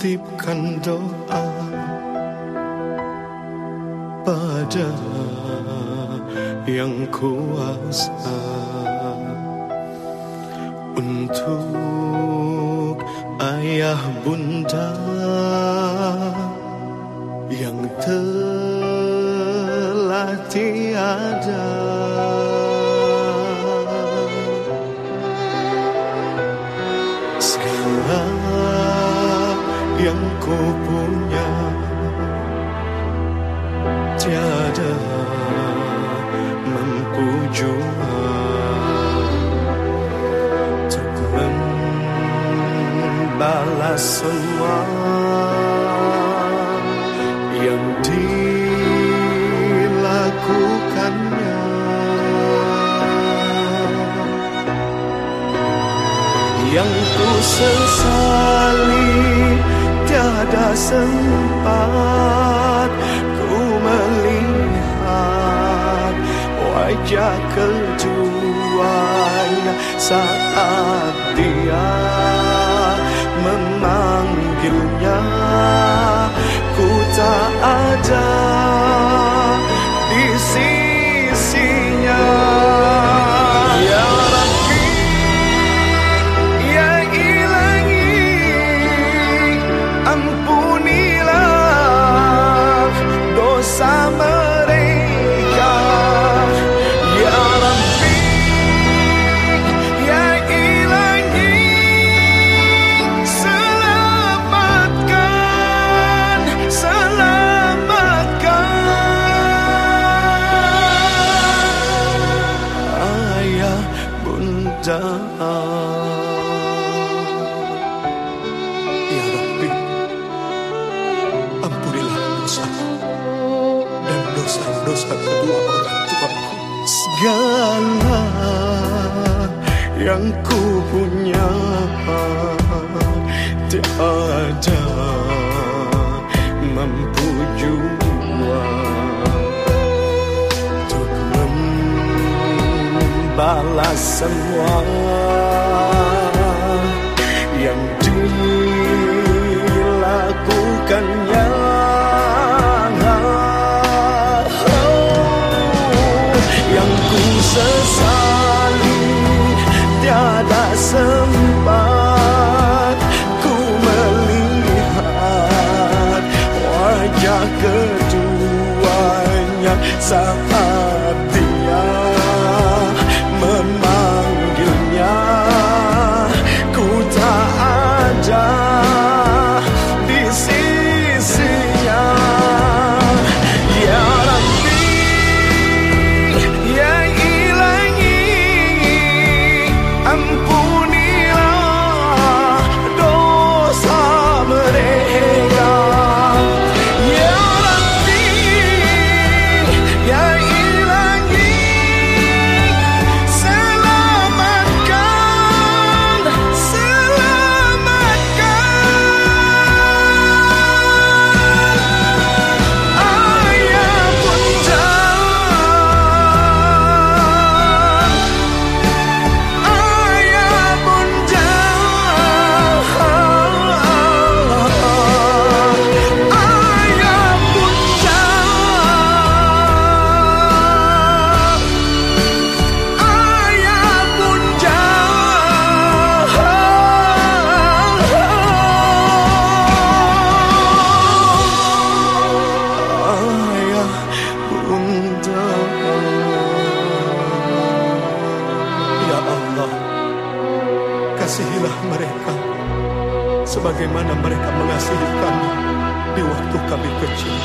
titipkan doa pada yang kuasa untuk ayah bunda yang telah tiada. Ku punya tiada mampu jua untuk membalas semua yang dilakukannya. Yang ku sesali sempat ku melihat wajah keduanya saat dia memanggilnya. Ku tak ada bunda Ya Rabbi Ampunilah dosaku Dan dosa-dosa kedua orang tuaku. Segala yang ku punya Tiada mampu membalas semua yang dilakukannya. Yang ku sesali tiada sempat ku melihat wajah keduanya saat sebagaimana mereka mengasihi kami di waktu kami kecil